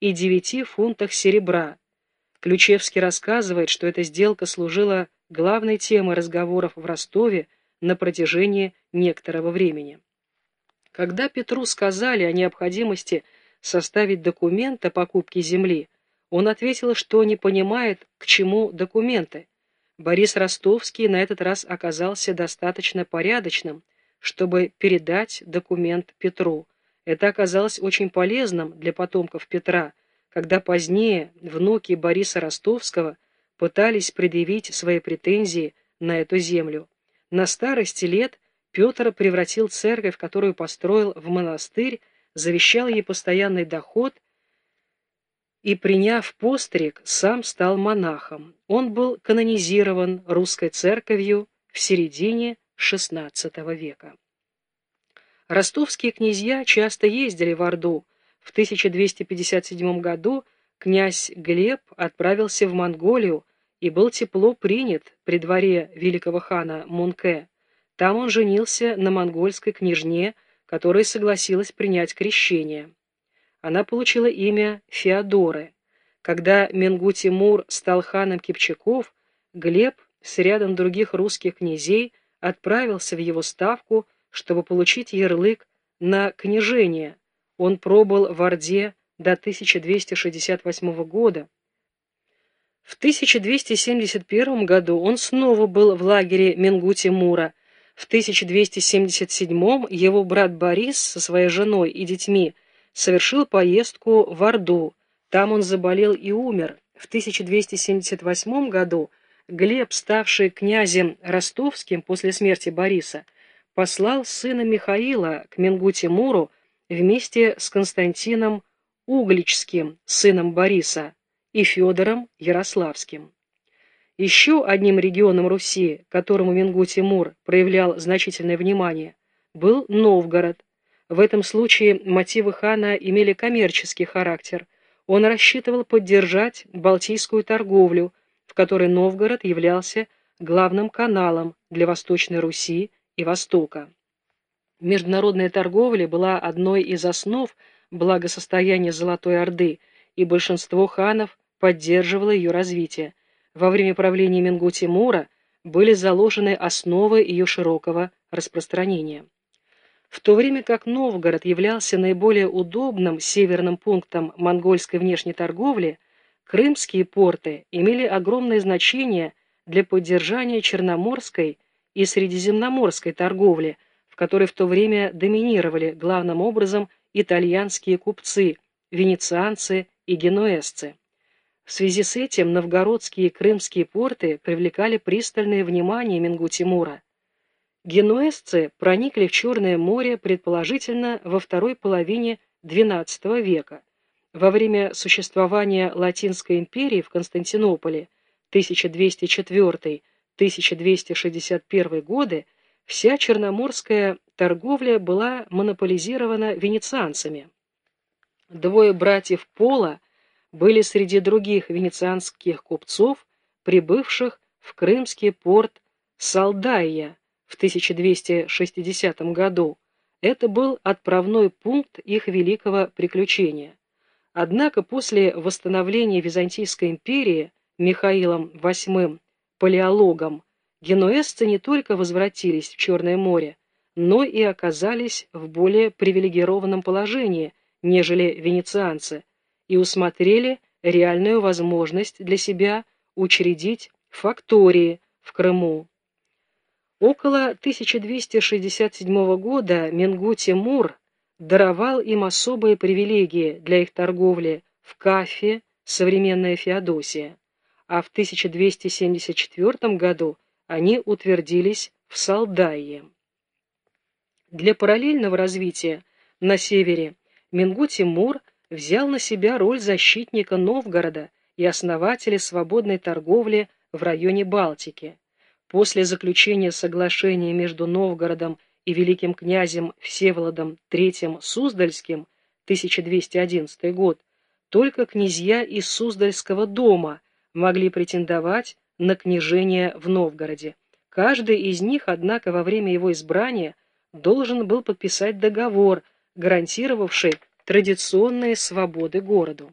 и 9 фунтах серебра. Ключевский рассказывает, что эта сделка служила главной темой разговоров в Ростове на протяжении некоторого времени. Когда Петру сказали о необходимости составить документ о покупке земли, он ответил, что не понимает, к чему документы. Борис Ростовский на этот раз оказался достаточно порядочным, чтобы передать документ Петру. Это оказалось очень полезным для потомков Петра, когда позднее внуки Бориса Ростовского пытались предъявить свои претензии на эту землю. На старости лет Петр превратил церковь, которую построил в монастырь, завещал ей постоянный доход и, приняв постриг, сам стал монахом. Он был канонизирован русской церковью в середине XVI века. Ростовские князья часто ездили в Орду. В 1257 году князь Глеб отправился в Монголию и был тепло принят при дворе великого хана Мунке. Там он женился на монгольской княжне, которая согласилась принять крещение. Она получила имя Феодоры. Когда Менгу Тимур стал ханом Кипчаков, Глеб с рядом других русских князей отправился в его ставку, чтобы получить ярлык на княжение. Он пробыл в Орде до 1268 года. В 1271 году он снова был в лагере Менгу-Тимура. В 1277 его брат Борис со своей женой и детьми совершил поездку в Орду. Там он заболел и умер. В 1278 году Глеб, ставший князем ростовским после смерти Бориса, послал сына Михаила к Менгу-Тимуру вместе с Константином Угличским, сыном Бориса, и Федором Ярославским. Еще одним регионом Руси, которому Менгу-Тимур проявлял значительное внимание, был Новгород. В этом случае мотивы хана имели коммерческий характер. Он рассчитывал поддержать Балтийскую торговлю, в которой Новгород являлся главным каналом для Восточной Руси и Востока. Международная торговля была одной из основ благосостояния Золотой Орды, и большинство ханов поддерживало ее развитие. Во время правления Менгу Тимура были заложены основы ее широкого распространения. В то время как Новгород являлся наиболее удобным северным пунктом монгольской внешней торговли, крымские порты имели огромное значение для поддержания черноморской и средиземноморской торговли, в которой в то время доминировали главным образом итальянские купцы, венецианцы и генуэзцы. В связи с этим новгородские и крымские порты привлекали пристальное внимание Мингу-Тимура. Генуэзцы проникли в Черное море предположительно во второй половине XII века. Во время существования Латинской империи в Константинополе 1204 1261 годы вся черноморская торговля была монополизирована венецианцами. Двое братьев Пола были среди других венецианских купцов, прибывших в крымский порт Салдайя в 1260 году. Это был отправной пункт их великого приключения. Однако после восстановления Византийской империи Михаилом VIII палеологом, генуэзцы не только возвратились в Черное море, но и оказались в более привилегированном положении, нежели венецианцы, и усмотрели реальную возможность для себя учредить фактории в Крыму. Около 1267 года Менгу Тимур даровал им особые привилегии для их торговли в Кафе, современная Феодосия а в 1274 году они утвердились в Салдайе. Для параллельного развития на севере Мингу Тимур взял на себя роль защитника Новгорода и основателя свободной торговли в районе Балтики. После заключения соглашения между Новгородом и великим князем Всеволодом III Суздальским 1211 год только князья из Суздальского дома могли претендовать на княжение в Новгороде. Каждый из них, однако, во время его избрания должен был подписать договор, гарантировавший традиционные свободы городу.